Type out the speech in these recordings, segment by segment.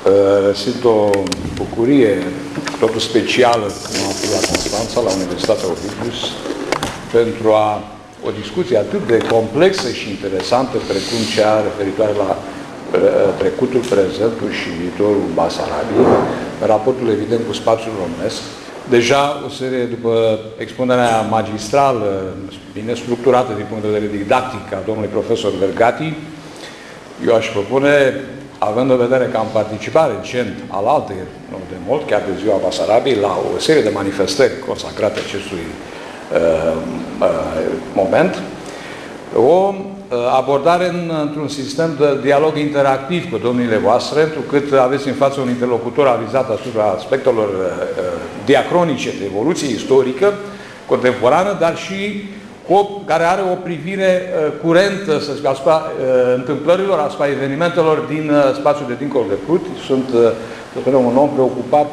Uh, simt o bucurie totul specială cum am fost la Constanța, la Universitatea Ovidius, pentru a o discuție atât de complexă și interesantă precum cea referitoare la uh, trecutul, prezentul și viitorul Basarabiei, raportul evident cu spațiul românesc. Deja o serie, după expunerea magistrală, bine structurată din punct de vedere didactic a domnului profesor Vergati, eu aș propune având în vedere că am participat recent al altei, nu de mult, chiar de ziua Basarabiei, la o serie de manifestări consacrate acestui uh, uh, moment, o uh, abordare în, într-un sistem de dialog interactiv cu domnile voastre, cât aveți în față un interlocutor avizat asupra aspectelor uh, uh, diacronice de evoluție istorică, contemporană, dar și care are o privire uh, curentă, să zic, asupra uh, întâmplărilor, asupra evenimentelor din uh, spațiul de dincolo de Prut. Sunt, să spunem, un om preocupat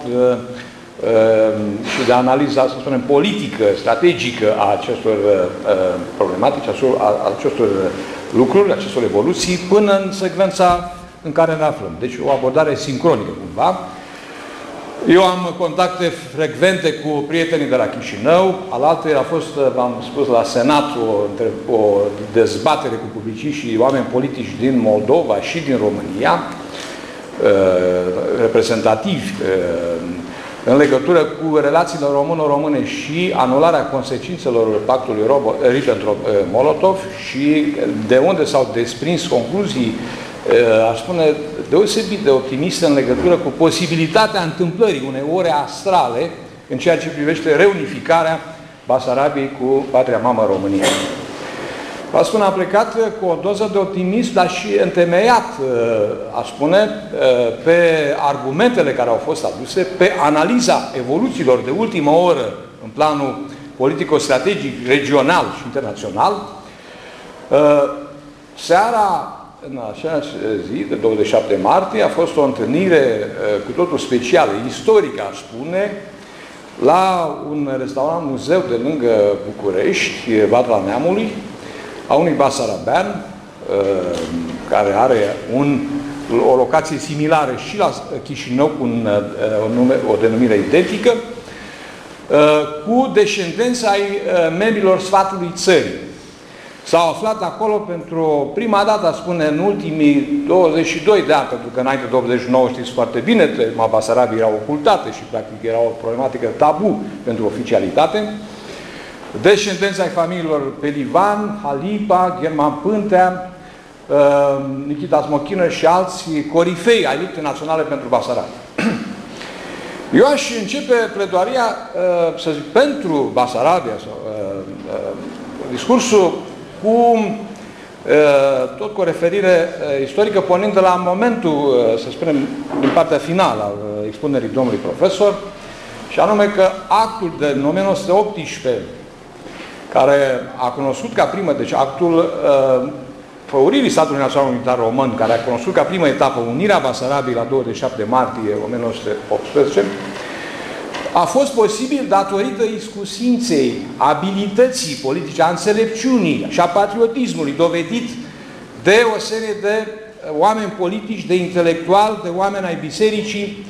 și de analiza, să spunem, politică, strategică a acestor problematici, a acestor lucruri, acestor evoluții, până în secvența în care ne aflăm. Deci o abordare sincronică, cumva, eu am contacte frecvente cu prietenii de la Chișinău, alaltă a fost, v-am spus, la Senat o, o dezbatere cu publiciști și oameni politici din Moldova și din România, uh, reprezentativi uh, în legătură cu relațiile româno-române și anularea consecințelor pactului Ribbentrop-Molotov și de unde s-au desprins concluzii Eh, aș spune, deosebit de optimist în legătură cu posibilitatea întâmplării unei ore astrale în ceea ce privește reunificarea Basarabiei cu patria mamă România. Vă spun, am plecat cu o doză de optimism, dar și întemeiat, eh, aș spune, eh, pe argumentele care au fost aduse, pe analiza evoluțiilor de ultimă oră în planul politico-strategic, regional și internațional. Seara în așa zi, de 27 martie, a fost o întâlnire uh, cu totul specială, istorică, aș spune, la un restaurant muzeu de lângă București, Vatra Neamului, a unui basarabean, uh, care are un, o locație similară și la Chișinău, cu un, uh, o, nume, o denumire identică, cu descendența ai membrilor sfatului țării. S-au aflat acolo pentru prima dată, spune, în ultimii 22 de ani, pentru că înainte de 89 știți foarte bine, tema Basarabiei era ocultată și practic era o problematică tabu pentru oficialitate. Descendența ai familiilor Pelivan, Halipa, German Pântea, uh, Nikita Smochină și alții corifei ai luptei naționale pentru Basarabia. Eu aș începe pledoaria, uh, să zic, pentru Basarabia, sau, uh, discursul cu tot cu o referire istorică, pornind de la momentul, să spunem, din partea finală al expunerii domnului profesor, și anume că actul de 1918, care a cunoscut ca primă, deci actul uh, făuririi statului național unitar român, care a cunoscut ca primă etapă unirea Basarabiei la 27 martie 1918, a fost posibil datorită iscusinței, abilității politice, a înțelepciunii și a patriotismului dovedit de o serie de uh, oameni politici, de intelectuali, de oameni ai bisericii,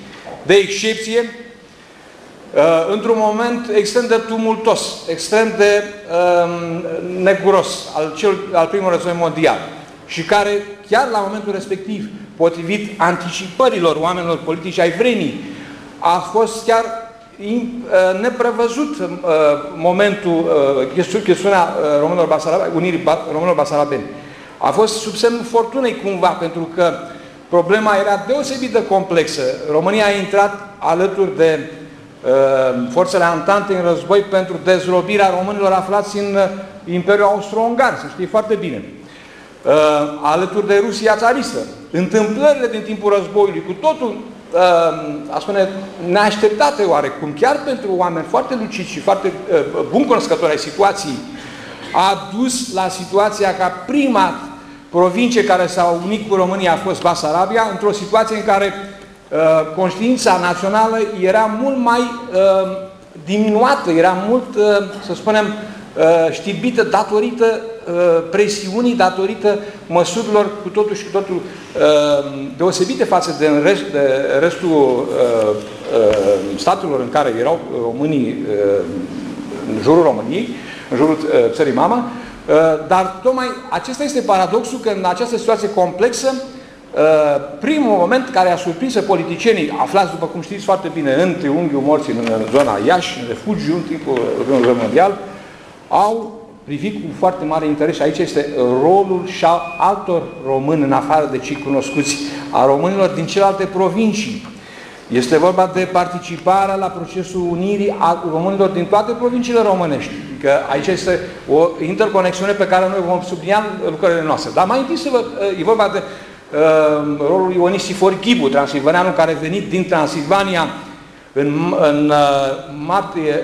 de excepție, uh, într-un moment extrem de tumultos, extrem de um, neguros al, cel, al primului război mondial și care chiar la momentul respectiv, potrivit anticipărilor oamenilor politici ai vremii, a fost chiar Uh, neprevăzut uh, momentul, uh, chestiunea românilor basarabeni, unirii românilor basarabeni. A fost sub semnul fortunei cumva, pentru că problema era deosebit de complexă. România a intrat alături de forțele antante în război pentru dezrobirea românilor aflați în Imperiul Austro-Ungar, să știi foarte bine. alături de Rusia țaristă. Întâmplările din timpul războiului, cu totul Ehm, aș spune, neașteptate oarecum, chiar pentru oameni foarte luciți și foarte uh, bun cunoscători ai situației, a dus la situația ca prima provincie care s-a unit cu România a fost Basarabia, într-o situație în care uh, conștiința națională era mult mai uh, diminuată, era mult, uh, să spunem, uh, știbită datorită uh, presiunii, datorită măsurilor cu totul și cu totul uh, deosebite față de, în rest, de restul uh, uh, statelor în care erau românii uh, în jurul României, în jurul uh, țării mama, uh, dar tocmai acesta este paradoxul că în această situație complexă Uh, primul moment care a surprins politicienii, aflați, după cum știți foarte bine, în triunghiul morții în, în zona Iași, în refugiu, în timpul Războiului Mondial, au privit cu foarte mare interes și aici este rolul și a altor români în afară de cei cunoscuți, a românilor din celelalte provincii. Este vorba de participarea la procesul unirii a românilor din toate provinciile românești. Că aici este o interconexiune pe care noi vom sublinia lucrările noastre. Dar mai întâi să vă, e vorba de Ehm, rolul Ionis Sifor Ghibu, transilvaneanul care a venit din Transilvania în, în uh, martie uh,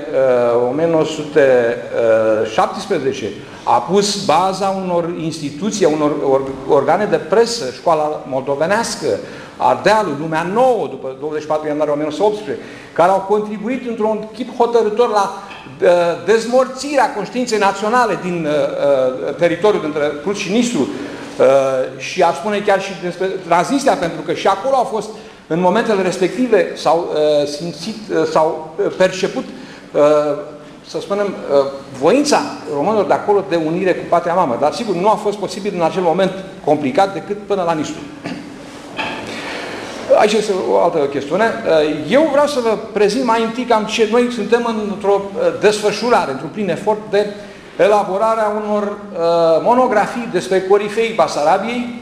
1917 a pus baza unor instituții, unor or, organe de presă, școala moldovenească, Ardealul, Lumea Nouă, după 24 ianuarie 1918, care au contribuit într-un chip hotărător la uh, dezmorțirea conștiinței naționale din uh, uh, teritoriul dintre Prus și Nistru, Uh, și aș spune chiar și despre Transnistria, pentru că și acolo au fost, în momentele respective, s-au uh, simțit, uh, s-au perceput, să spunem, voința românilor de acolo de unire cu patria mamă. Dar sigur, nu a fost posibil în acel moment complicat decât până la Nistru. Aici este o altă chestiune. Eu vreau să vă prezint mai întâi cam ce noi suntem într-o desfășurare, într-un plin efort de uh, elaborarea unor uh, monografii despre corifei Basarabiei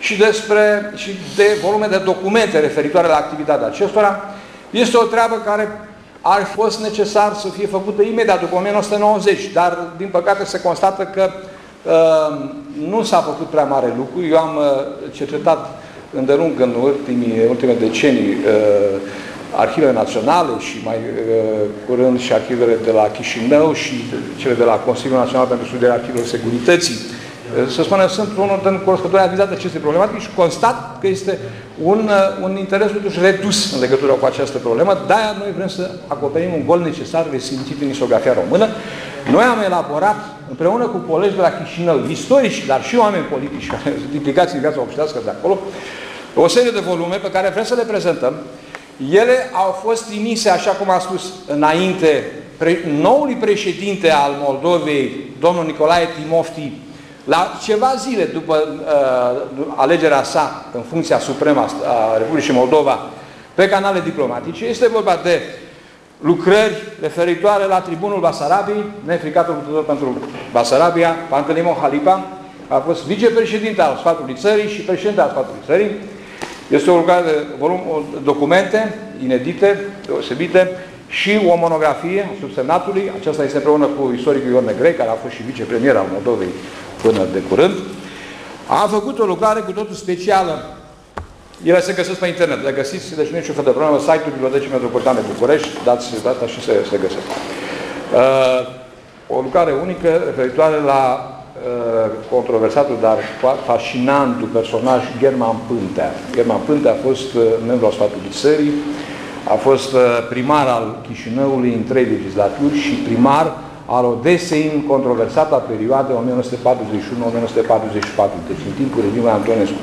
și, despre, și de volume de documente referitoare la activitatea acestora. Este o treabă care ar fi fost necesar să fie făcută imediat după 1990, dar din păcate se constată că uh, nu s-a făcut prea mare lucru. Eu am uh, cercetat îndelung în ultimii, ultime decenii uh, arhivele naționale și mai uh, curând și arhivele de la Chișinău și cele de la Consiliul Național pentru Studierea Arhivelor Securității. Uh, să spunem, sunt unul din corespunzători avizat aceste problematici și constat că este un, uh, un interes totuși redus în legătură cu această problemă. De-aia noi vrem să acoperim un gol necesar resimțit în isografia română. Noi am elaborat împreună cu colegi de la Chișinău, istorici, dar și oameni politici care sunt implicați în viața obștească de acolo, o serie de volume pe care vrem să le prezentăm ele au fost trimise, așa cum a spus înainte, pre noului președinte al Moldovei, domnul Nicolae Timofti, la ceva zile după uh, alegerea sa în funcția supremă a Republicii Moldova pe canale diplomatice, este vorba de lucrări referitoare la Tribunul Basarabiei, nefricatul luptător pentru Basarabia, Pantelimon Halipa, a fost vicepreședinte al sfatului țării și președinte al sfatului țării, este o lucrare de volum, documente inedite, deosebite, și o monografie a subsemnatului. Aceasta este împreună cu istoricul Ion Negrei, care a fost și vicepremier al Moldovei până de curând. A făcut o lucrare cu totul specială. Ele se găsesc pe internet. Le găsiți, deci nu e niciun fel de problemă. Site-ul Bibliotecii Metropolitane București, dați data și se, se găsesc. Uh, o lucrare unică referitoare la Uh, controversatul, dar fascinantul personaj German Pântea. German Pântea a fost uh, membru al sfatului țării, a fost uh, primar al Chișinăului în trei legislaturi și primar al Odesei în controversata perioadă 1941-1944, deci în timpul regimului Antonescu.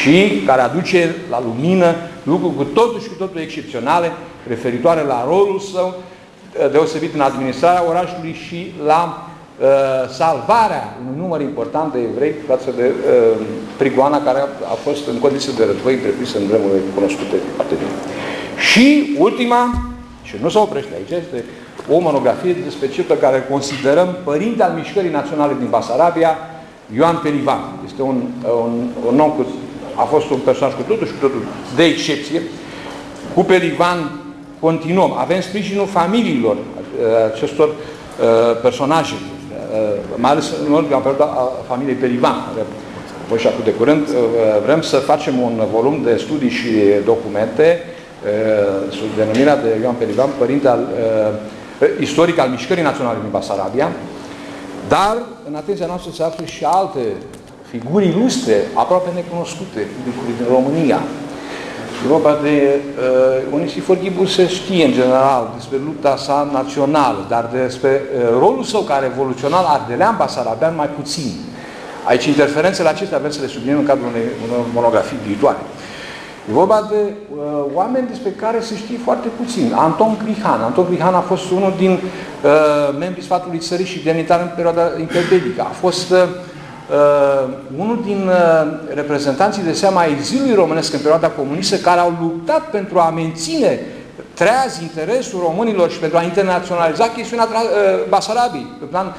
Și care aduce la lumină lucruri cu totul și cu totul excepționale referitoare la rolul său deosebit în administrarea orașului și la Uh, salvarea unui număr important de evrei față de uh, prigoana care a, a fost în condiții de război întreprisă în vremurile cunoscute foarte bine. Și ultima, și nu se oprește aici, este o monografie despre cel pe care îl considerăm părinte al mișcării naționale din Basarabia, Ioan Pelivan. Este un, un, un om cu, a fost un personaj cu totul și cu totul de excepție. Cu Pelivan continuăm. Avem sprijinul familiilor uh, acestor uh, personaje Uh, mai ales în ordine am a familiei Perivan, care a și acum de curând, uh, vrem să facem un volum de studii și documente uh, sub denumirea de Ioan Perivan, părinte al, istoric al Mișcării Naționale din Basarabia, dar în atenția noastră se află și alte figuri ilustre, aproape necunoscute, din România. E vorba de uh, Onisifor Ghibu se știe în general despre lupta sa națională, dar despre uh, rolul său ca revoluționar ardelean basarabean mai puțin. Aici interferențele acestea avem să le subliniem în cadrul unei, unei monografii viitoare. E vorba de uh, oameni despre care se știe foarte puțin. Anton Crihan. Anton Crihan a fost unul din uh, membrii sfatului țării și demnitar în perioada interbelică. A fost uh, uh, unul din uh, reprezentanții de seama exilului românesc în perioada comunistă care au luptat pentru a menține treaz interesul românilor și pentru a internaționaliza chestiunea uh, Basarabiei, pe plan,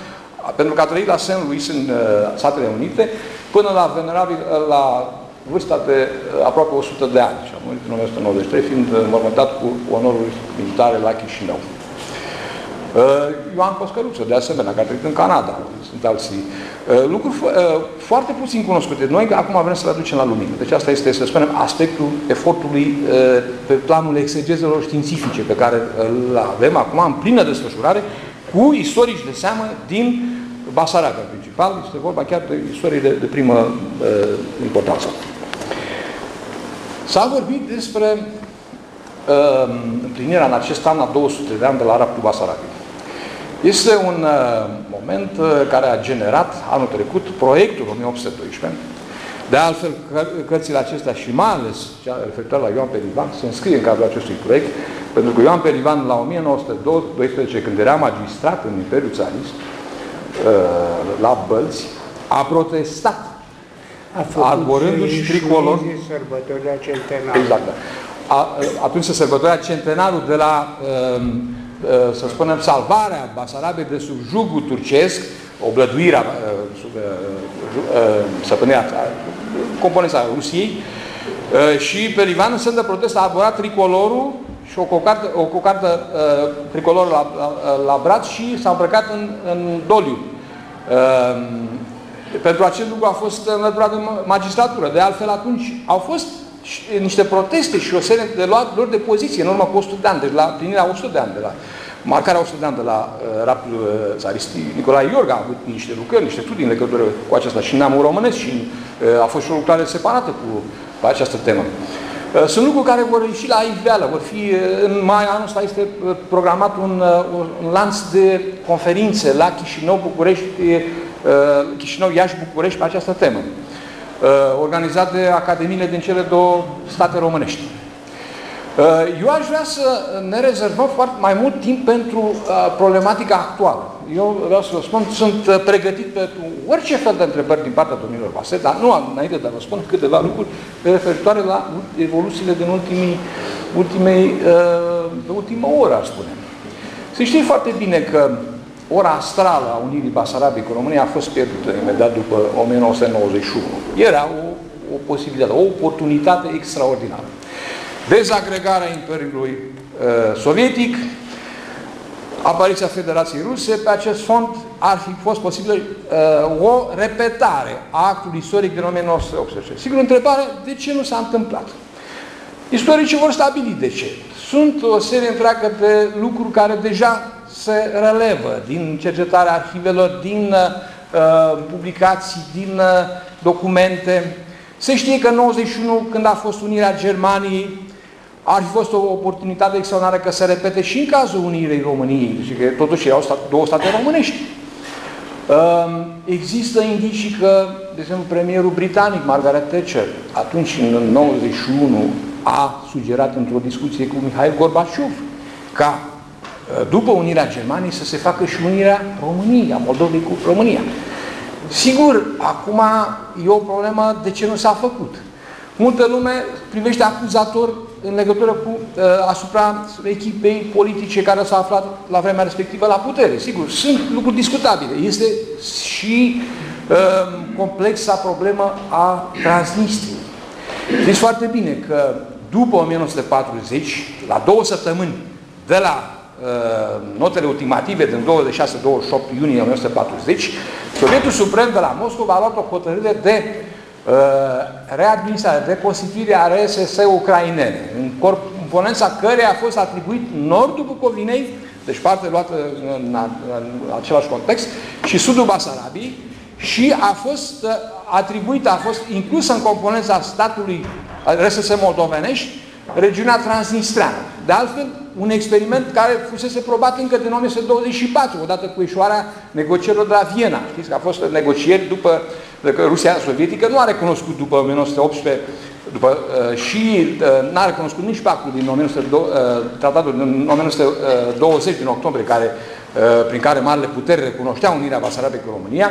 pentru că a trăit la St. Louis în uh, Statele Unite, până la venerabil, uh, la vârsta de uh, aproape 100 de ani și a murit în 1993, fiind înmormântat cu onoruri militare la Chișinău. Uh, Ioan Coscăruță, de asemenea, care a trăit în Canada, sunt alții. Uh, lucruri foarte puțin cunoscute. Noi acum vrem să le aducem la lumină. Deci asta este, să spunem, aspectul efortului pe planul exegezelor științifice pe care îl avem acum în plină desfășurare cu istorici de seamă din Basarabia principal. Este vorba chiar de istorie de, de primă uh, importanță. S-a vorbit despre uh, împlinirea în acest an a 200 de ani de la raptul Basarabiei. Este un uh, moment uh, care a generat anul trecut proiectul 1812. De altfel, cărțile acestea și mai ales cea referitoare la Ioan Perivan se înscrie în cadrul acestui proiect, pentru că Ioan Perivan la 1912, când era magistrat în Imperiul Țarist, uh, la Bălți, a protestat arborându-și tricolor. sărbătoarea centenară. Exact. Da. A, atunci se sărbătorea centenarul de la, um, uh, să spunem, salvarea Basarabiei de sub jugul turcesc, oblăduirea uh, sub uh, stăpânirea componența Rusiei și pe Livan în semn de protest a arborat tricolorul și o cocardă, o cocardă tricolor la, la, la braț și s-a îmbrăcat în, în doliu. Pentru acest lucru a fost înlăturat de magistratură. De altfel, atunci au fost niște proteste și o serie de luat lor de poziție în urmă cu 100 de ani, deci la plinirea 100 de ani de la marcarea 100 de ani de la uh, raptul uh, țaristii. Nicolae Iorga a avut niște lucrări, niște studii în legătură cu aceasta și în neamul românesc și uh, a fost și o lucrare separată cu, cu această temă. Uh, sunt lucruri care vor ieși la iveală, vor fi, uh, în mai anul ăsta este uh, programat un, un lanț de conferințe la Chișinău, București, Chișinău, Iași, București pe această temă, organizat de academiile din cele două state românești. Eu aș vrea să ne rezervăm foarte mai mult timp pentru problematica actuală. Eu vreau să vă spun, sunt pregătit pentru orice fel de întrebări din partea domnilor voastre, dar nu înainte de a vă spun câteva lucruri referitoare la evoluțiile din ultimii, ultimei, uh, ultima oră, aș spune. Se știe foarte bine că ora astrală a Unirii Basarabiei cu România a fost pierdută imediat după 1991. Era o, o posibilitate, o oportunitate extraordinară. Dezagregarea Imperiului uh, Sovietic, apariția Federației Ruse, pe acest fond ar fi fost posibil uh, o repetare a actului istoric din 1918. Sigur, întrebarea, de ce nu s-a întâmplat? Istoricii vor stabili de ce. Sunt o serie întreagă de lucruri care deja se relevă din cercetarea arhivelor, din uh, publicații, din uh, documente. Se știe că în 91, când a fost unirea Germaniei, ar fi fost o oportunitate extraordinară că se repete și în cazul unirii României, și că totuși erau stat, două state românești. Um, există indicii că, de exemplu, premierul britanic, Margaret Thatcher, atunci în 91 a sugerat într-o discuție cu Mihail Gorbaciov ca uh, după unirea Germaniei să se facă și unirea României, a Moldovei cu România. Sigur, acum e o problemă de ce nu s-a făcut. Multă lume privește acuzator în legătură cu uh, asupra echipei politice care s-a aflat la vremea respectivă la putere. Sigur, sunt lucruri discutabile. Este și uh, complexa problemă a Transnistriei. Știți foarte bine că după 1940, la două săptămâni de la uh, notele ultimative din 26-28 iunie 1940, Sovietul Suprem de la Moscova a luat o hotărâre de Uh, readministrare, de constituire a RSS ucrainene, în componența căreia a fost atribuit nordul Bucovinei, deci parte luată în, în, în același context, și sudul Basarabiei, și a fost uh, atribuită, a fost inclusă în componența statului RSS moldovenești, regiunea transnistreană. De altfel, un experiment care fusese probat încă din 1924, odată cu ieșoarea negocierilor de la Viena. Știți că a fost negocieri după că Rusia sovietică nu a recunoscut după 1918 după, uh, și uh, n-a recunoscut nici pactul din 1920, uh, tratatul din 1920 din octombrie, care, uh, prin care marile puteri recunoșteau unirea Basarabiei cu România,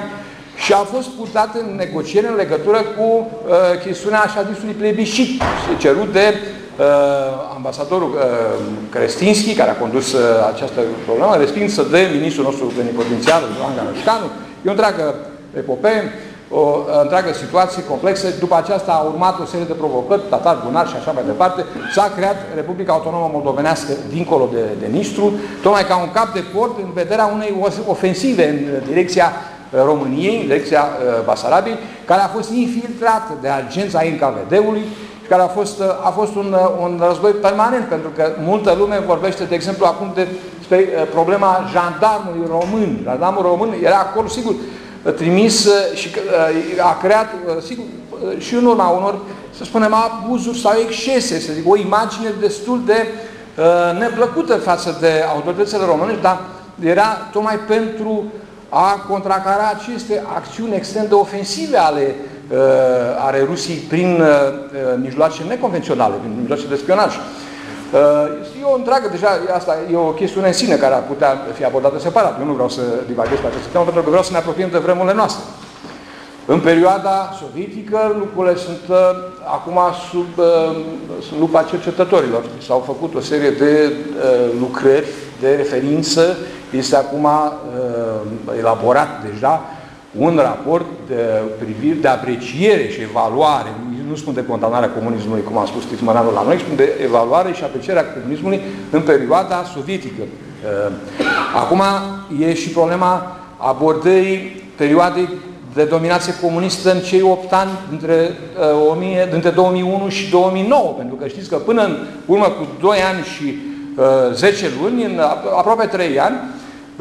și a fost purtat în negocieri în legătură cu uh, chestiunea așa zisului plebiscit, cerut de uh, ambasadorul uh, Crestinski, care a condus uh, această problemă, respinsă de ministrul nostru plenipotențiar, Ioan Ganășcanu. E o întreagă epopee, o întreagă situație complexă. După aceasta a urmat o serie de provocări, tatar, bunar și așa mai departe. S-a creat Republica Autonomă Moldovenească dincolo de, de Nistru, tocmai ca un cap de port în vederea unei ofensive în direcția României, în direcția uh, Basarabiei, care a fost infiltrată de agența NKVD-ului și care a fost, uh, a fost un, uh, un război permanent, pentru că multă lume vorbește, de exemplu, acum de, despre problema jandarmului român. Jandarmul român era acolo, sigur, trimis și a creat, sigur, și în urma unor, să spunem, abuzuri sau excese, să zic, o imagine destul de neplăcută față de autoritățile românești, dar era tocmai pentru a contracara aceste acțiuni extrem de ofensive ale, uh, ale Rusiei prin uh, uh, mijloace neconvenționale, prin mijloace de spionaj. Uh, e o întreagă, deja asta e o chestiune în sine care ar putea fi abordată separat. Eu nu vreau să divaghez pe această temă, pentru că vreau să ne apropiem de vremurile noastre. În perioada sovietică, lucrurile sunt uh, acum sub, uh, sub lupa cercetătorilor. S-au făcut o serie de uh, lucrări de referință este acum uh, elaborat deja un raport de privire, de apreciere și evaluare, nu spun de condamnarea comunismului, cum a spus Tismăranul la noi, spun de evaluare și aprecierea comunismului în perioada sovietică. Uh, acum e și problema abordării perioadei de dominație comunistă în cei 8 ani dintre, uh, 1000, dintre 2001 și 2009, pentru că știți că până în urmă cu 2 ani și uh, 10 luni, în aproape 3 ani,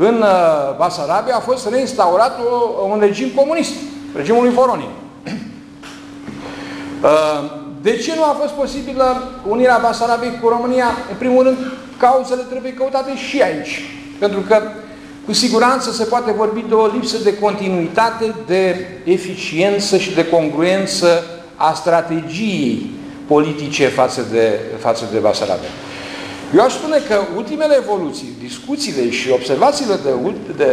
în uh, Basarabia a fost reinstaurat o, un regim comunist, regimul lui Voronin. Uh, de ce nu a fost posibilă unirea Basarabiei cu România? În primul rând, cauzele trebuie căutate și aici. Pentru că, cu siguranță, se poate vorbi de o lipsă de continuitate, de eficiență și de congruență a strategiei politice față de, față de Basarabia. Eu aș spune că ultimele evoluții, discuțiile și observațiile de, de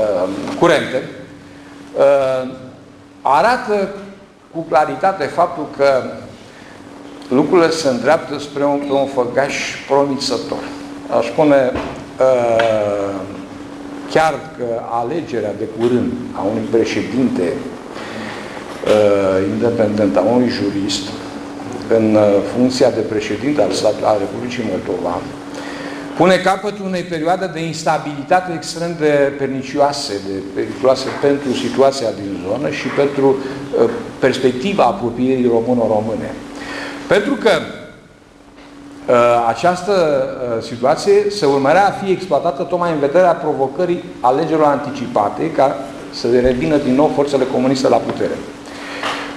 uh, curente uh, arată cu claritate faptul că lucrurile se îndreaptă spre un, un făgaș promițător. Aș spune uh, chiar că alegerea de curând a unui președinte uh, independent, a unui jurist, în uh, funcția de președinte al, stat, al Republicii Moldova, pune capăt unei perioade de instabilitate extrem de pernicioase, de periculoase pentru situația din zonă și pentru uh, perspectiva apropierii româno-române. Pentru că uh, această uh, situație se urmărea a fi exploatată tocmai în vederea provocării alegerilor anticipate ca să revină din nou forțele comuniste la putere.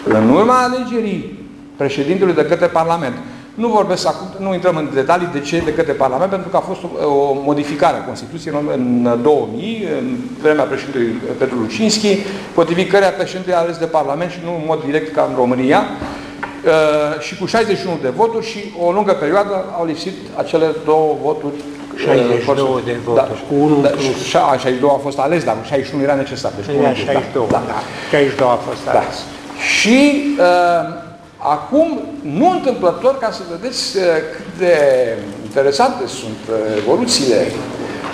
În urma alegerii președintelui de către Parlament. Nu vorbesc acum, nu intrăm în detalii de ce de către Parlament, pentru că a fost o, o modificare a Constituției în 2000, în vremea președintelui Petru Lucinski, potrivit cărea președintele a ales de Parlament și nu în mod direct ca în România, uh, și cu 61 de voturi și o lungă perioadă au lipsit acele două voturi 62 uh, de voturi, da, cu unul da, plus. 62 șa fost ales, dar 61 era necesar. Deci 62, da, da, da. 62 a fost ales. Da. Și uh, Acum, nu întâmplător, ca să vedeți uh, cât de interesante sunt uh, evoluțiile,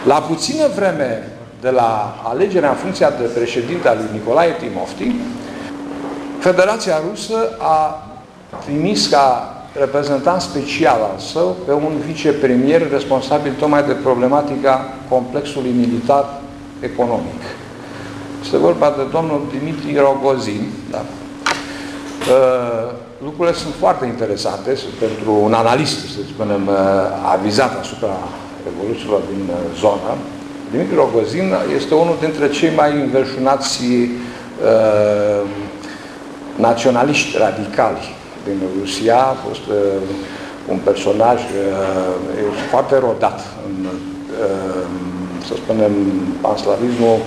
la puțină vreme de la alegerea în funcția de președinte al lui Nicolae Timofti, Federația Rusă a trimis ca reprezentant special al său pe un vicepremier responsabil tocmai de problematica complexului militar economic. Este vorba de domnul Dimitri Rogozin, da? Uh, lucrurile sunt foarte interesante pentru un analist, să spunem, uh, avizat asupra evoluțiilor din uh, zonă. Dimitri Rogozin este unul dintre cei mai înverșunați uh, naționaliști radicali din Rusia, a fost uh, un personaj uh, foarte rodat în, uh, să spunem, panslavismul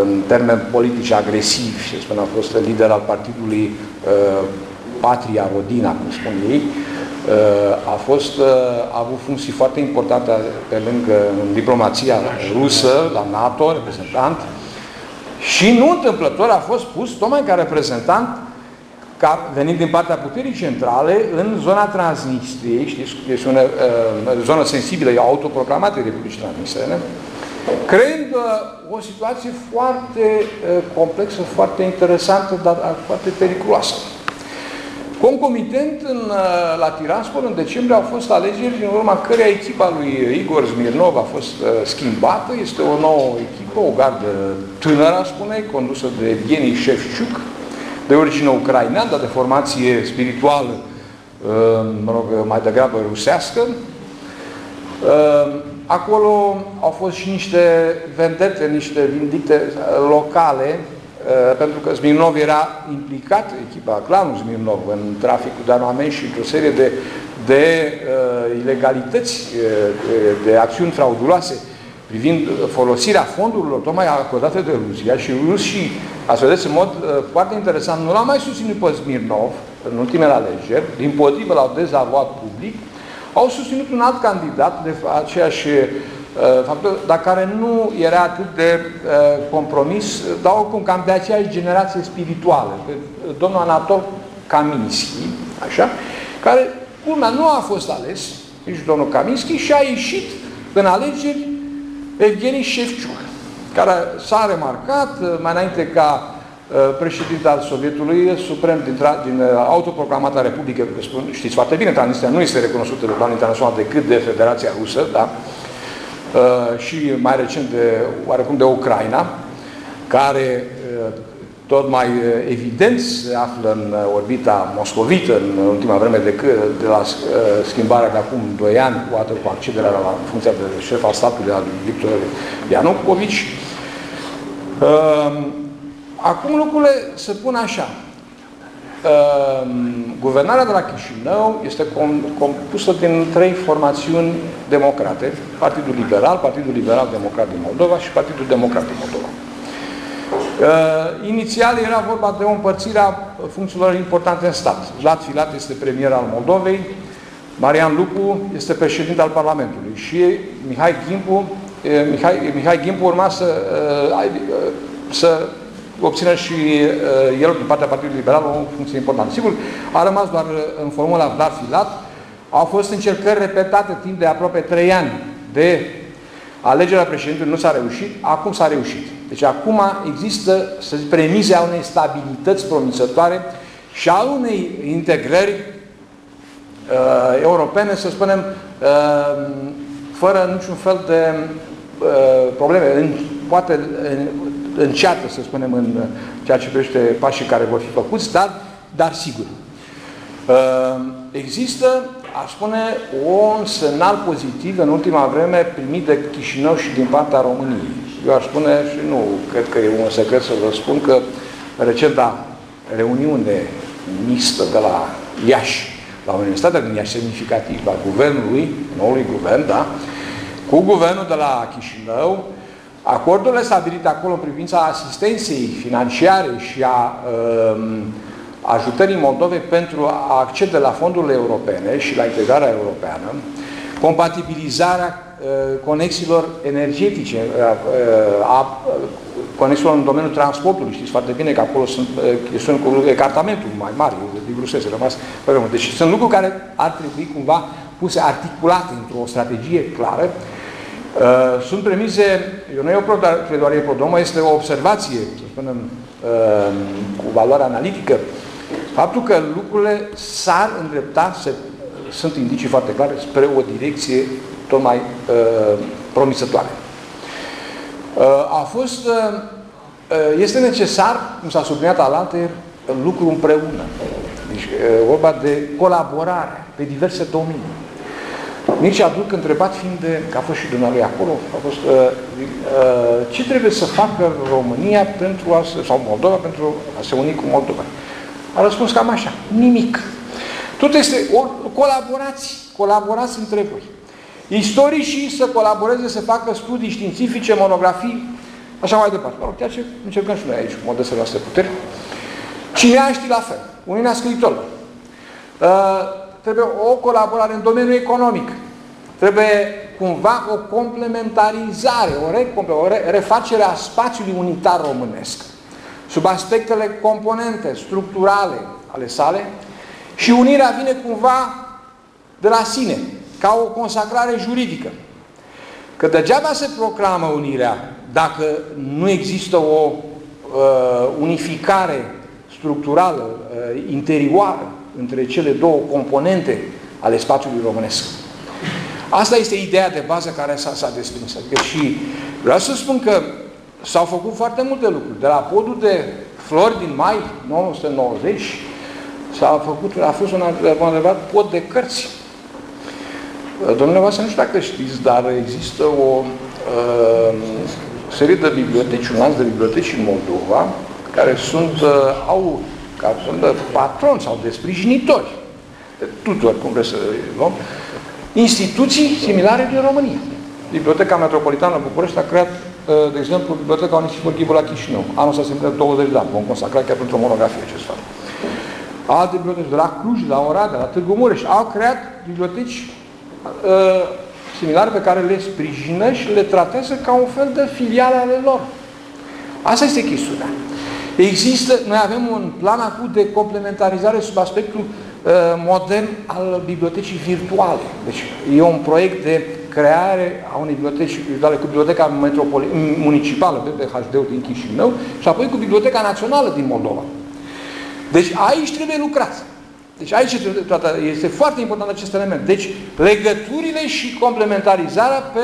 în termeni politici agresivi, să spunem, a fost lider al partidului uh, Patria Rodina, cum spun ei, uh, a, fost, uh, a avut funcții foarte importante pe lângă în diplomația rusă, la NATO, reprezentant, și nu întâmplător a fost pus tocmai ca reprezentant ca venind din partea puterii centrale în zona Transnistriei, știți, este o uh, zonă sensibilă, e autoproclamată Republicii Transnistrene, creând uh, o situație foarte uh, complexă, foarte interesantă, dar foarte periculoasă. Concomitent, în, la Tiraspol, în decembrie, au fost alegeri în urma căreia echipa lui Igor Smirnov a fost uh, schimbată. Este o nouă echipă, o gardă tânără, spune, condusă de Evgeni Shevchuk, de origine ucraineană, dar de formație spirituală, uh, mă rog, mai degrabă rusească. Uh, acolo au fost și niște vendete, niște vindicte locale, Uh, pentru că Smirnov era implicat, echipa clanul Smirnov, în traficul de armament și într-o serie de, de uh, ilegalități, uh, de acțiuni frauduloase privind folosirea fondurilor tocmai acordate de Rusia și rusii, ați vedeți în mod uh, foarte interesant, nu l-au mai susținut pe Smirnov în ultimele alegeri, din potrivă l-au dezavoat public, au susținut un alt candidat de aceeași Uh, faptul, dar care nu era atât de uh, compromis, dar oricum cam de aceeași generație spirituală, domnul Anatol Kaminski, așa, care, culmea, nu a fost ales, nici domnul Kaminski, și a ieșit în alegeri Evgeni Șefciuc, care s-a remarcat uh, mai înainte ca președinte al Sovietului Suprem din, din autoproclamata Republică, spun, știți foarte bine, Transnistria nu este recunoscută de plan internațional decât de Federația Rusă, da? Uh, și mai recent de, oarecum de Ucraina, care uh, tot mai uh, evident se află în orbita moscovită în ultima vreme de, de la schimbarea de acum 2 ani, cu atât cu accederea la funcția de șef al statului al Victor Ianucovici. Acum lucrurile se pun așa. Ehm, guvernarea de la Chișinău este compusă din trei formațiuni democrate, Partidul Liberal, Partidul Liberal Democrat din Moldova și Partidul Democrat din Moldova. Uh, inițial era vorba de o împărțire a funcțiilor importante în stat. Vlad Filat este premier al Moldovei, Marian Lupu este președinte al Parlamentului și Mihai Gimpu, Mihai, Mihai Gimpu urma să, să obțină și uh, el, din partea Partidului Liberal, o funcție importantă. Sigur, a rămas doar uh, în formula Vlad Filat. Au fost încercări repetate timp de aproape trei ani de alegerea președintelui, nu s-a reușit, acum s-a reușit. Deci acum există, să zic, premize a unei stabilități promițătoare și a unei integrări uh, europene, să spunem, uh, fără niciun fel de uh, probleme. În, poate în, înceată, să spunem, în ceea ce privește pașii care vor fi făcuți, dar, dar sigur. Uh, există, aș spune, un semnal pozitiv în ultima vreme primit de Chișinău și din partea României. Eu aș spune, și nu cred că e un secret să vă spun, că recenta reuniune mixtă de la Iași, la Universitatea din Iași, semnificativ, la guvernului, noului guvern, da, cu guvernul de la Chișinău, Acordurile stabilite acolo în privința asistenței financiare și a um, ajutării Moldovei pentru a accede la fondurile europene și la integrarea europeană, compatibilizarea uh, conexiilor energetice, uh, uh, a conexiilor în domeniul transportului. Știți foarte bine că acolo sunt uh, chestiuni cu ecartamentul mai mari, de Brusese, rămas pe rămân. Deci sunt lucruri care ar trebui cumva puse articulate într-o strategie clară Uh, sunt premise, eu nu e o pledoarie prodomă, este o observație, să spunem, uh, cu valoare analitică, faptul că lucrurile s-ar îndrepta, se, sunt indicii foarte clare, spre o direcție tot mai uh, promisătoare. Uh, a fost, uh, uh este necesar, cum s-a subliniat alaltă, lucru împreună. Deci, uh, vorba de colaborare pe diverse domenii. Mircea aduc întrebat fiind de, că a fost și dumnealui acolo, a fost, uh, uh, ce trebuie să facă România pentru a, sau Moldova pentru a se uni cu Moldova? A răspuns cam așa, nimic. Tot este o colaborație. Colaborați între voi. Istoricii să colaboreze, să facă studii științifice, monografii, așa mai departe. Mă rog, ceea ce încercăm și noi aici, cu modestele noastre puteri. Cineaștii la fel. Uniunea Scriitorilor. Uh, trebuie o colaborare în domeniul economic. Trebuie cumva o complementarizare, o, re, o re, refacere a spațiului unitar românesc sub aspectele componente, structurale ale sale și unirea vine cumva de la sine, ca o consacrare juridică. Că degeaba se proclamă unirea dacă nu există o uh, unificare structurală, uh, interioară, între cele două componente ale spațiului românesc. Asta este ideea de bază care s-a desprins. Adică și vreau să spun că s-au făcut foarte multe lucruri. De la podul de flori din mai 1990 s-a făcut, a fost un adevărat pod de cărți. Domnule Vasile, nu știu dacă știți, dar există o uh, serie de biblioteci, un lanț de biblioteci în Moldova, care sunt, uh, au ca sunt de patron sau de sprijinitori, de tuturor, cum vreți să luăm, instituții similare din România. Biblioteca Metropolitană București a creat, uh, de exemplu, Biblioteca Onisifor Ghibu la Chișinău. Anul s-a semnat 20 de ani, vom consacra chiar pentru o monografie acest fapt. Alte biblioteci, de la Cluj, la Oradea, la Târgu Mureș, au creat biblioteci uh, similare pe care le sprijină și le tratează ca un fel de filiale ale lor. Asta este chestiunea. Există, noi avem un plan acut de complementarizare sub aspectul uh, modern al bibliotecii virtuale. Deci e un proiect de creare a unei biblioteci virtuale cu Biblioteca Municipală, BBHD-ul din Chișinău, și apoi cu Biblioteca Națională din Moldova. Deci aici trebuie lucrat. Deci aici este foarte important acest element. Deci legăturile și complementarizarea pe,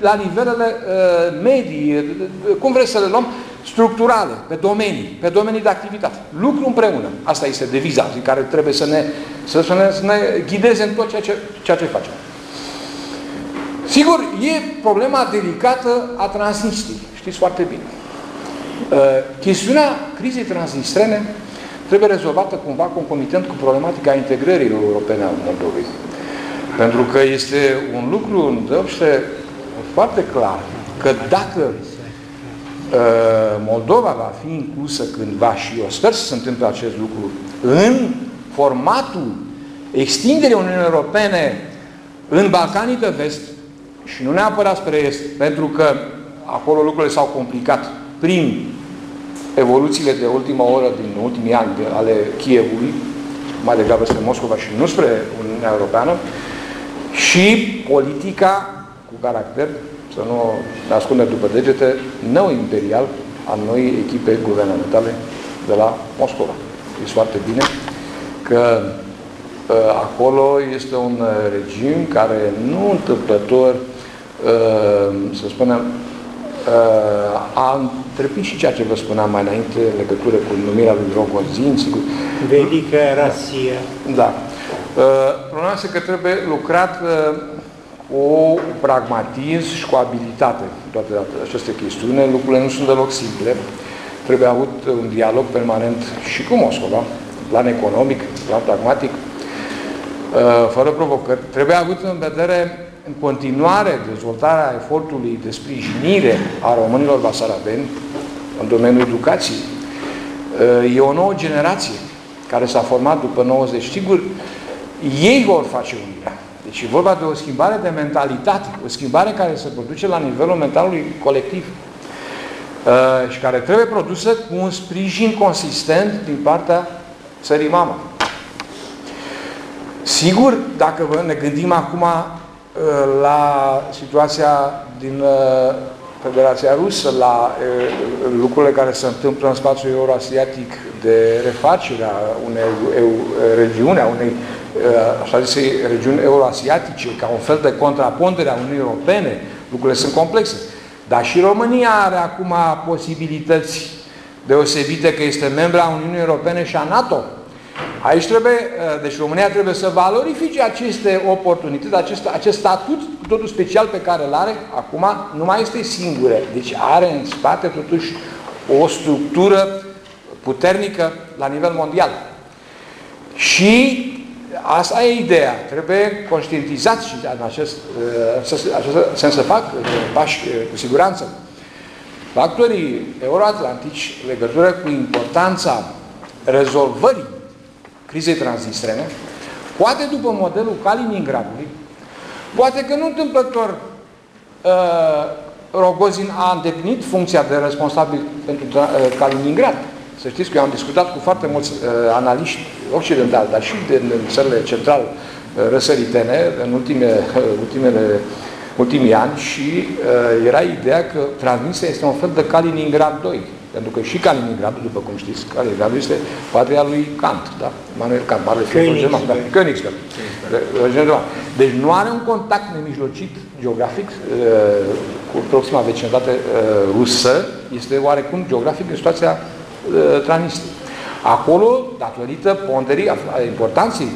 la nivelele uh, medii, cum vreți să le luăm, structurale, pe domenii, pe domenii de activitate. Lucru împreună. Asta este deviza în care trebuie să ne, să, să ne, să ne ghideze în tot ceea ce, ceea ce facem. Sigur, e problema delicată a Transnistriei. Știți foarte bine. Uh, chestiunea crizei transnistrene trebuie rezolvată cumva concomitent cu problematica integrării europene a Moldovei. Pentru că este un lucru îndrăpște foarte clar că dacă uh, Moldova va fi inclusă cândva și eu sper să se întâmple acest lucru în formatul extinderii Uniunii Europene în Balcanii de Vest și nu neapărat spre Est, pentru că acolo lucrurile s-au complicat prin evoluțiile de ultima oră din ultimii ani de, ale Chievului, mai degrabă spre Moscova și nu spre Uniunea Europeană, și politica cu caracter, să nu ne ascundem după degete, neo-imperial al noi echipe guvernamentale de la Moscova. Știți foarte bine că uh, acolo este un regim care nu întâmplător, uh, să spunem, uh, a întrepit și ceea ce vă spuneam mai înainte în legătură cu numirea lui Rogozin, sigur. Velică Rasia. Da. Uh, problema este că trebuie lucrat uh, cu pragmatism și cu abilitate toate aceste chestiuni. Lucrurile nu sunt deloc simple. Trebuie avut un dialog permanent și cu Moscova, plan economic, plan pragmatic, uh, fără provocări. Trebuie avut în vedere în continuare dezvoltarea efortului de sprijinire a românilor basarabeni în domeniul educației. E o nouă generație care s-a format după 90. Sigur, ei vor face unirea. Deci e vorba de o schimbare de mentalitate, o schimbare care se produce la nivelul mentalului colectiv și care trebuie produsă cu un sprijin consistent din partea țării mamă. Sigur, dacă ne gândim acum Uh, la situația din uh, Federația Rusă, la uh, lucrurile care se întâmplă în spațiul euroasiatic de refacere a unei regiuni, a unei așa zise regiuni euroasiatice, ca un fel de contrapondere a Uniunii Europene, lucrurile sunt complexe. Dar și România are acum posibilități deosebite că este membra a Uniunii Europene și a NATO. Aici trebuie, uh, deci România trebuie să valorifice aceste oportunități, acest, acest statut totul special pe care îl are, acum nu mai este singură. Deci are în spate totuși o structură puternică la nivel mondial. Și asta e ideea. Trebuie conștientizați și în acest, uh, acest sens să fac uh, pași uh, cu siguranță. Factorii euroatlantici, legătură cu importanța rezolvării crizei transnistrene, poate după modelul Kaliningradului, poate că nu întâmplător uh, Rogozin a îndeplinit funcția de responsabil pentru uh, Kaliningrad. Să știți că eu am discutat cu foarte mulți uh, analiști occidentali, dar și din țările central uh, răsăritene în ultime, uh, ultimele, ultimii ani și uh, era ideea că Transnistria este un fel de Kaliningrad 2. Pentru că și Kaliningrad, după cum știți, Kaliningrad este patria lui Kant, da? Manuel Kant, mare filozofie german, da? Königsberg. Deci nu are un contact nemijlocit geografic uh, cu proxima vecinătate uh, rusă, este oarecum geografic în situația uh, Transnistriei. Acolo, datorită ponderii, a, a importanței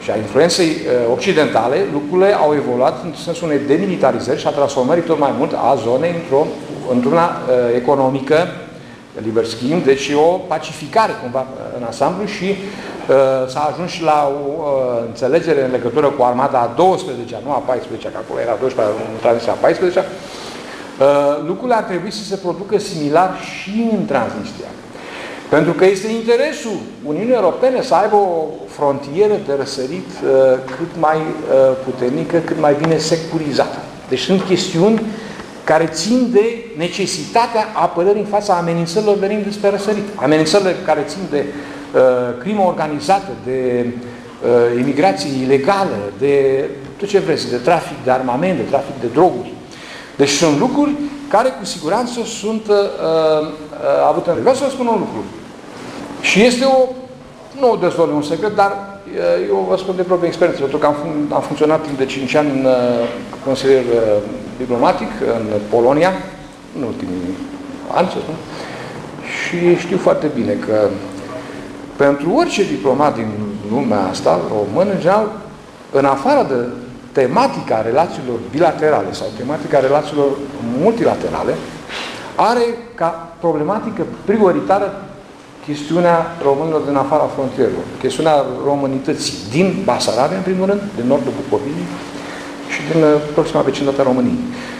și a influenței uh, occidentale, lucrurile au evoluat în sensul unei demilitarizări și a transformării tot mai mult a zonei într-o într-una uh, economică liber schimb, deci o pacificare cumva în ansamblu și uh, s-a ajuns și la o uh, înțelegere în legătură cu armata a 12-a, nu a 14-a, că acolo era 12-a, în tranziția a 14-a, uh, lucrurile ar trebui să se producă similar și în Transnistria. Pentru că este interesul Uniunii Europene să aibă o frontieră de răsărit uh, cât mai uh, puternică, cât mai bine securizată. Deci sunt chestiuni care țin de necesitatea apărării în fața amenințărilor venind despre răsărit. Amenințările care țin de uh, crimă organizată, de uh, imigrație ilegală, de tot ce vreți, de trafic de armament, de trafic de droguri. Deci sunt lucruri care cu siguranță sunt uh, uh, avute în Vreau să vă spun un lucru. Și este o, nu o dezvolte un secret, dar uh, eu vă spun de proprie experiență, pentru că am, fun am funcționat timp de 5 ani în uh, consilier uh, diplomatic în Polonia, în ultimii ani, să spun, și știu foarte bine că pentru orice diplomat din lumea asta, român, în general, în afară de tematica relațiilor bilaterale sau tematica relațiilor multilaterale, are ca problematică prioritară chestiunea românilor din afara frontierelor, chestiunea românității din Basarabia, în primul rând, din nordul Bucovinii, și din uh, proxima vecinătate a României.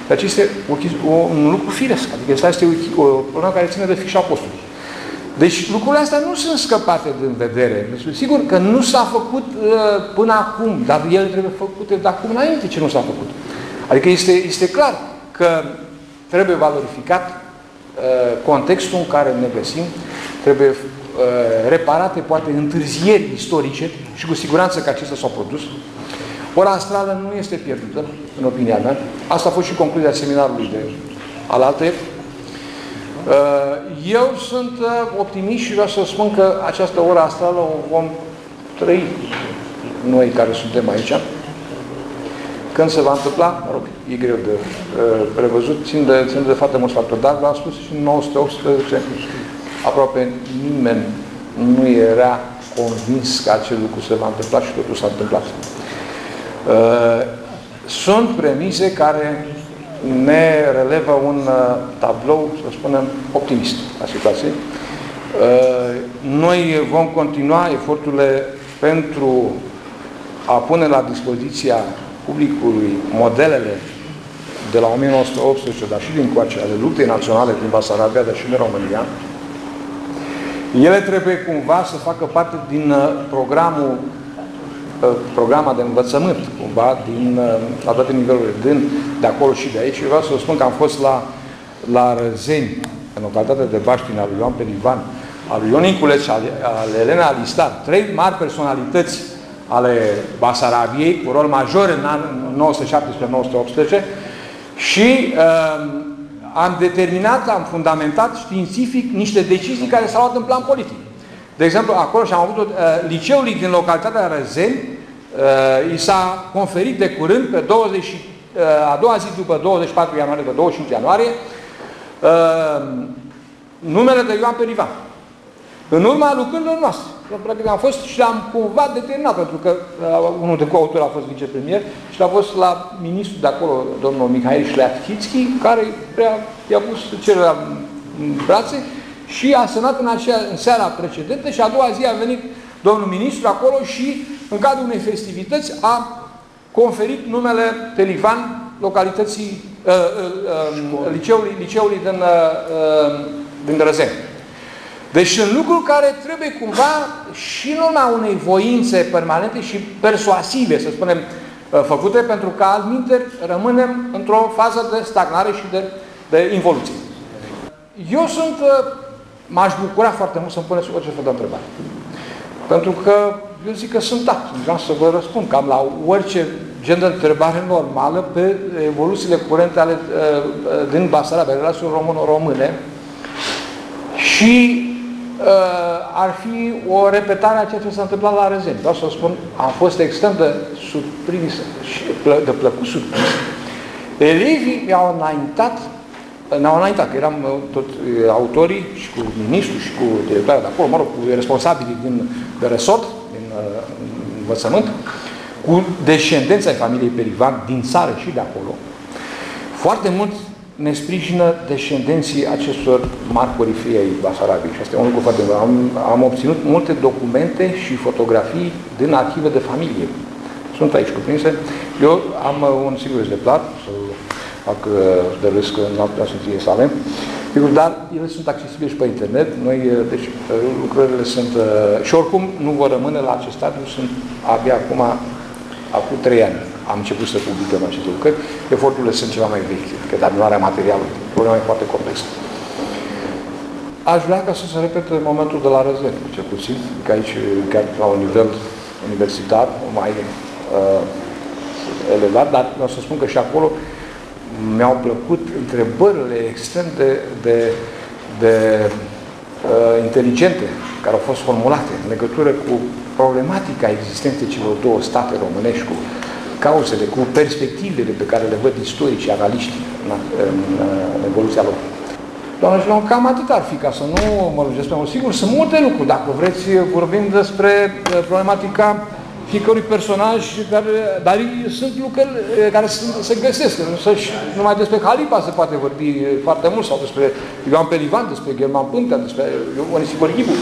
Deci este o, o, un lucru firesc, adică asta este o, o problemă care ține de fișa postului. Deci lucrurile astea nu sunt scăpate din vedere. Deci, sigur că nu s-a făcut uh, până acum, dar ele trebuie făcute de acum înainte ce nu s-a făcut. Adică este, este clar că trebuie valorificat uh, contextul în care ne găsim, trebuie uh, reparate poate întârzieri istorice și cu siguranță că acestea s-au produs. Ora astrală nu este pierdută, în opinia mea. Asta a fost și concluzia seminarului de alaltă. Uh, eu sunt uh, optimist și vreau să spun că această ora astrală o vom trăi noi care suntem aici. Când se va întâmpla, mă rog, e greu de uh, prevăzut, țin de, țin de foarte mulți factori, dar v-am spus și în 1918 aproape nimeni nu era convins că acel lucru se va întâmpla și totul s-a întâmplat. Uh, sunt premise care ne relevă un uh, tablou, să spunem, optimist a situației. Uh, noi vom continua eforturile pentru a pune la dispoziția publicului modelele de la 1918, dar și din coace, ale luptei naționale din Basarabia, dar și din România. Ele trebuie cumva să facă parte din programul programa de învățământ, cumva, din, uh, la toate nivelurile, din, de acolo și de aici. Eu vreau să vă spun că am fost la, la Răzeni, în localitatea de Baștin, al lui Ioan Pelivan, al lui Ion Inculeț, al, al Elena Alistar, trei mari personalități ale Basarabiei, cu rol major în anul 1917-1918 și uh, am determinat, am fundamentat științific niște decizii care s-au luat în plan politic. De exemplu, acolo și am avut uh, liceul din localitatea Răzeni, uh, i s-a conferit de curând, pe 20, uh, a doua zi după 24 ianuarie, pe 25 ianuarie, uh, numele de Ioan Perivan. În urma lucrărilor noastre. Practic am fost și am cumva determinat, pentru că uh, unul de coautor a fost vicepremier și a fost la ministrul de acolo, domnul Mihail Șleachitski, care i-a pus cererea în brațe și a semnat în, acea, în seara precedentă și a doua zi a venit domnul ministru acolo și în cadrul unei festivități, a conferit numele Pelivan localității, uh, uh, uh, liceului, liceului din, uh, uh, din Răzeni. Deci sunt lucruri care trebuie cumva și în urma unei voințe permanente și persuasive, să spunem, uh, făcute, pentru că altminte rămânem într-o fază de stagnare și de, de involuție. Eu sunt, uh, m-aș bucura foarte mult să-mi puneți orice fel de întrebare. Pentru că eu zic că sunt dat. Vreau să vă răspund cam la orice gen de întrebare normală pe evoluțiile curente ale, uh, din Basarabia, relațiile româno-române și uh, ar fi o repetare a ceea ce s-a întâmplat la Rezeni. Vreau să spun, am fost extrem de surprins și de plăcut surprins. Elevii mi-au înaintat, ne-au înaintat, că eram uh, tot uh, autorii și cu ministru și cu directoarea de acolo, mă rog, cu responsabilii din, de resort, din uh, învățământ, cu descendența ai familiei Perivan din țară și de acolo. Foarte mulți ne sprijină descendenții acestor mari corifei ai Basarabiei. Și asta e un lucru foarte bun. Am, am obținut multe documente și fotografii din arhive de familie. Sunt aici cuprinse. Eu am uh, un sigur exemplar, să fac uh, de râs că nu putea să fie sale, dar ele sunt accesibile și pe internet. Noi, uh, deci, lucrările sunt... Și oricum nu vor rămâne la acest stadiu, sunt abia acum, acum trei ani am început să publicăm aceste lucrări, eforturile sunt ceva mai vechi, că terminarea materialului, problema e foarte complexă. Aș vrea ca să se repete momentul de la răzări, cel puțin, că aici, chiar la un nivel universitar, mai uh, elevat, dar vreau să spun că și acolo mi-au plăcut întrebările extrem de, de, de uh, inteligente care au fost formulate în legătură cu problematica existenței celor două state românești, cu cauzele, cu perspectivele pe care le văd istoricii, analiștii în, în, în evoluția lor. Doamne și cam atât ar fi, ca să nu mă lungesc pe mult. Sigur, sunt multe lucruri. Dacă vreți, vorbim despre uh, problematica fiecărui personaj, care, dar sunt lucruri uh, care sunt, se găsesc. Însă și numai despre Halipa se poate vorbi foarte mult, sau despre Ioan Pelivan, despre German Pântea, despre Ionisifor Ghibu.